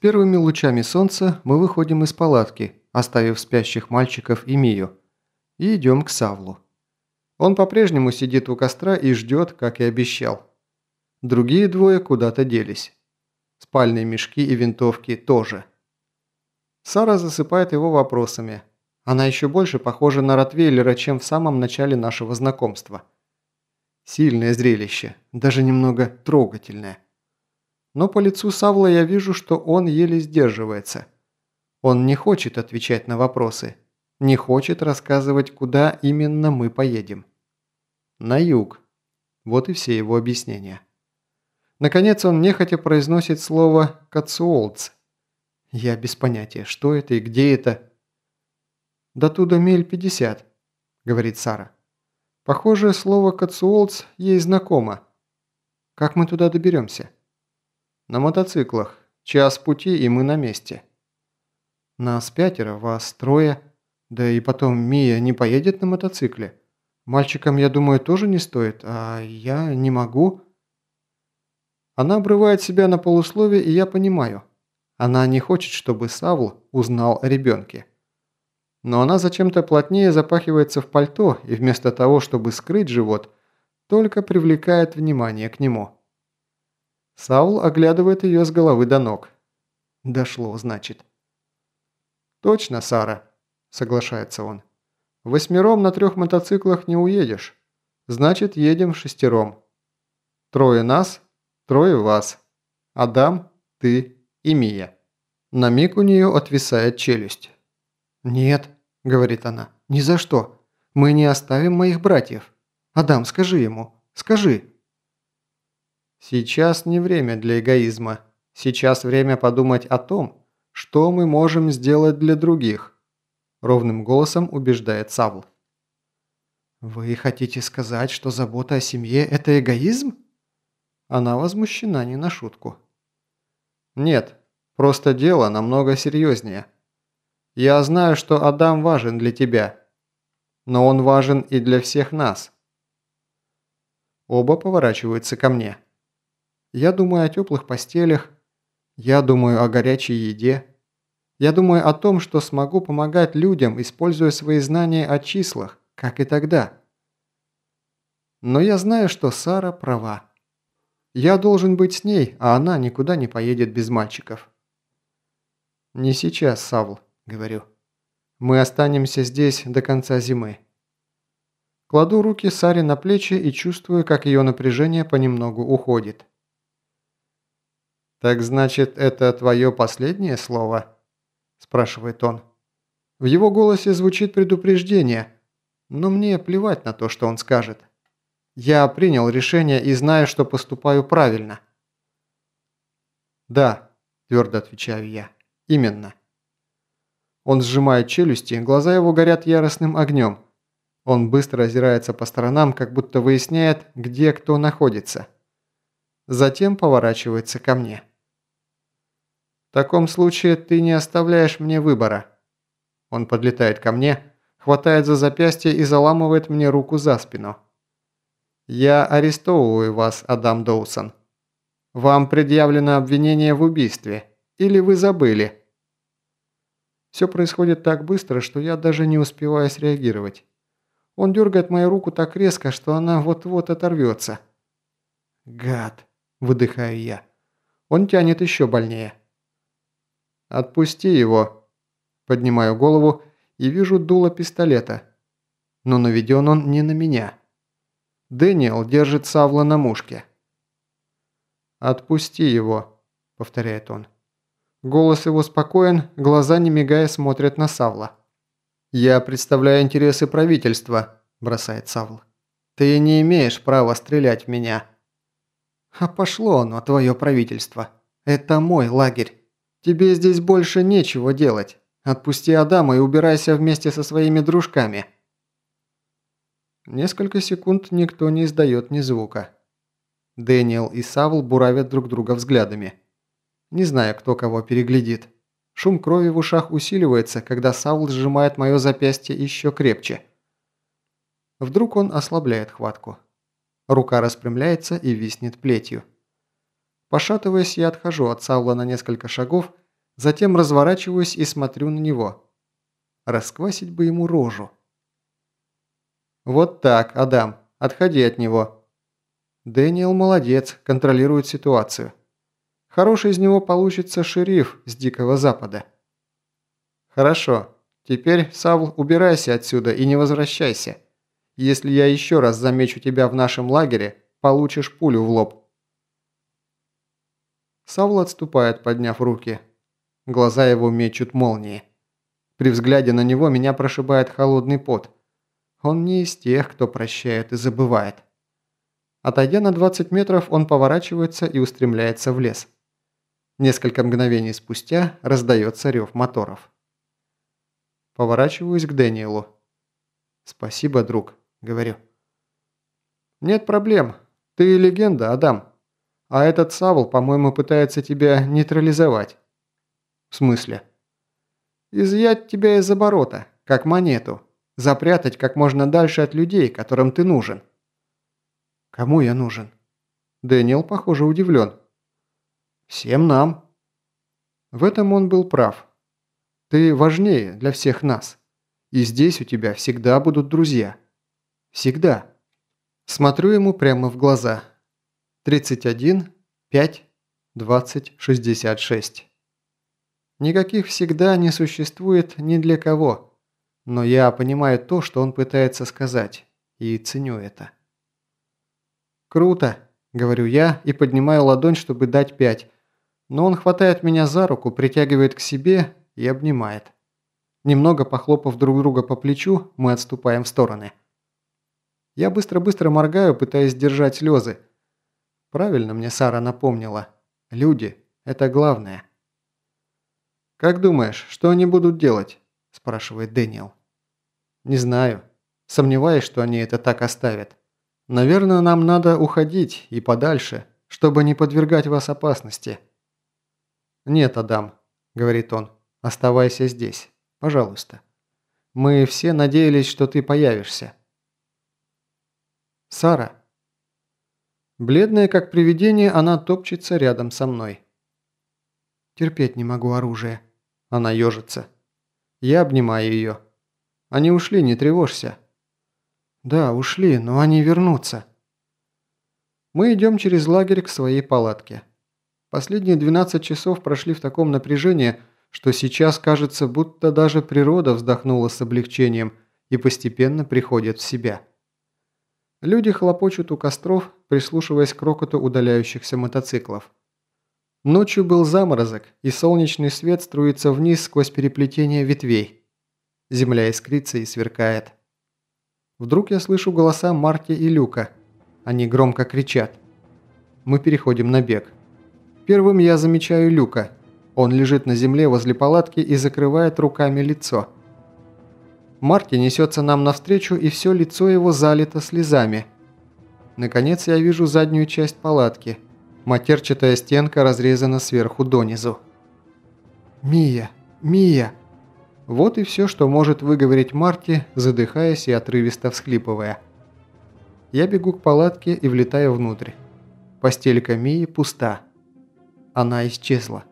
первыми лучами солнца мы выходим из палатки, оставив спящих мальчиков и Мию, и идем к Савлу. Он по-прежнему сидит у костра и ждет, как и обещал. Другие двое куда-то делись. Спальные мешки и винтовки тоже. Сара засыпает его вопросами. Она еще больше похожа на Ротвейлера, чем в самом начале нашего знакомства. Сильное зрелище, даже немного трогательное. Но по лицу Савла я вижу, что он еле сдерживается. Он не хочет отвечать на вопросы, не хочет рассказывать, куда именно мы поедем. На юг. Вот и все его объяснения. Наконец он нехотя произносит слово «кацуолц». Я без понятия, что это и где это. «До туда миль пятьдесят», — говорит Сара. «Похоже, слово «кацуолц» ей знакомо. Как мы туда доберемся?» «На мотоциклах. Час пути, и мы на месте». «Нас пятеро, вас трое. Да и потом Мия не поедет на мотоцикле. Мальчикам, я думаю, тоже не стоит, а я не могу». Она обрывает себя на полусловие, и я понимаю. Она не хочет, чтобы Савл узнал о ребенке. Но она зачем-то плотнее запахивается в пальто и вместо того, чтобы скрыть живот, только привлекает внимание к нему. Саул оглядывает ее с головы до ног. Дошло, значит. «Точно, Сара», – соглашается он. «Восьмером на трех мотоциклах не уедешь. Значит, едем шестером. Трое нас, Трое вас. Адам, ты и Мия. На миг у нее отвисает челюсть. «Нет», – говорит она, – «ни за что. Мы не оставим моих братьев. Адам, скажи ему. Скажи». Сейчас не время для эгоизма. Сейчас время подумать о том, что мы можем сделать для других. Ровным голосом убеждает Савл. «Вы хотите сказать, что забота о семье – это эгоизм?» Она возмущена не на шутку. «Нет, просто дело намного серьезнее. Я знаю, что Адам важен для тебя, но он важен и для всех нас». Оба поворачиваются ко мне. Я думаю о теплых постелях, я думаю о горячей еде, я думаю о том, что смогу помогать людям, используя свои знания о числах, как и тогда. Но я знаю, что Сара права. Я должен быть с ней, а она никуда не поедет без мальчиков. «Не сейчас, Савл», – говорю. «Мы останемся здесь до конца зимы». Кладу руки Саре на плечи и чувствую, как ее напряжение понемногу уходит. «Так значит, это твое последнее слово?» – спрашивает он. В его голосе звучит предупреждение, но мне плевать на то, что он скажет. Я принял решение и знаю, что поступаю правильно». «Да», – твердо отвечаю я, – «именно». Он сжимает челюсти, глаза его горят яростным огнем. Он быстро озирается по сторонам, как будто выясняет, где кто находится. Затем поворачивается ко мне. «В таком случае ты не оставляешь мне выбора». Он подлетает ко мне, хватает за запястье и заламывает мне руку за спину. «Я арестовываю вас, Адам Доусон. Вам предъявлено обвинение в убийстве. Или вы забыли?» Все происходит так быстро, что я даже не успеваю среагировать. Он дергает мою руку так резко, что она вот-вот оторвется. «Гад!» – выдыхаю я. Он тянет еще больнее. «Отпусти его!» Поднимаю голову и вижу дуло пистолета. Но наведен он не на меня. Дэниел держит Савла на мушке. «Отпусти его», – повторяет он. Голос его спокоен, глаза не мигая смотрят на Савла. «Я представляю интересы правительства», – бросает Савл. «Ты не имеешь права стрелять в меня». «А пошло оно, твое правительство. Это мой лагерь. Тебе здесь больше нечего делать. Отпусти Адама и убирайся вместе со своими дружками». Несколько секунд никто не издает ни звука. Дэниел и Савл буравят друг друга взглядами. Не знаю, кто кого переглядит. Шум крови в ушах усиливается, когда Савл сжимает мое запястье еще крепче. Вдруг он ослабляет хватку. Рука распрямляется и виснет плетью. Пошатываясь, я отхожу от Савла на несколько шагов Затем разворачиваюсь и смотрю на него. Расквасить бы ему рожу. «Вот так, Адам, отходи от него». Дэниел молодец, контролирует ситуацию. Хороший из него получится шериф с Дикого Запада. Хорошо. Теперь, Савл, убирайся отсюда и не возвращайся. Если я еще раз замечу тебя в нашем лагере, получишь пулю в лоб. Савл отступает, подняв руки. Глаза его мечут молнии. При взгляде на него меня прошибает холодный пот. Он не из тех, кто прощает и забывает. Отойдя на 20 метров, он поворачивается и устремляется в лес. Несколько мгновений спустя раздается рев моторов. Поворачиваюсь к Дэниелу. «Спасибо, друг», – говорю. «Нет проблем. Ты легенда, Адам. А этот Савл, по-моему, пытается тебя нейтрализовать». «В смысле?» «Изъять тебя из оборота, как монету. Запрятать как можно дальше от людей, которым ты нужен». «Кому я нужен?» Дэниел, похоже, удивлен. Всем нам. В этом он был прав. Ты важнее для всех нас. И здесь у тебя всегда будут друзья. Всегда. Смотрю ему прямо в глаза. 31, 5, 20, 66. Никаких всегда не существует ни для кого. Но я понимаю то, что он пытается сказать. И ценю это. «Круто», – говорю я и поднимаю ладонь, чтобы дать пять, но он хватает меня за руку, притягивает к себе и обнимает. Немного похлопав друг друга по плечу, мы отступаем в стороны. Я быстро-быстро моргаю, пытаясь сдержать слезы. Правильно мне Сара напомнила. Люди – это главное. «Как думаешь, что они будут делать?» – спрашивает Дэниел. «Не знаю. Сомневаюсь, что они это так оставят. Наверное, нам надо уходить и подальше, чтобы не подвергать вас опасности». «Нет, Адам», – говорит он, – «оставайся здесь. Пожалуйста. Мы все надеялись, что ты появишься». «Сара». Бледная, как привидение, она топчется рядом со мной. «Терпеть не могу оружие». Она ежится. Я обнимаю ее. «Они ушли, не тревожься». «Да, ушли, но они вернутся». Мы идем через лагерь к своей палатке. Последние 12 часов прошли в таком напряжении, что сейчас кажется, будто даже природа вздохнула с облегчением и постепенно приходит в себя. Люди хлопочут у костров, прислушиваясь к рокоту удаляющихся мотоциклов. Ночью был заморозок, и солнечный свет струится вниз сквозь переплетение ветвей. Земля искрится и сверкает. Вдруг я слышу голоса Марти и Люка. Они громко кричат. Мы переходим на бег. Первым я замечаю Люка. Он лежит на земле возле палатки и закрывает руками лицо. Марти несется нам навстречу, и все лицо его залито слезами. Наконец я вижу заднюю часть палатки. Матерчатая стенка разрезана сверху донизу. «Мия! Мия!» Вот и все, что может выговорить Марти, задыхаясь и отрывисто всхлипывая. Я бегу к палатке и влетаю внутрь. Постелька Мии пуста. Она исчезла.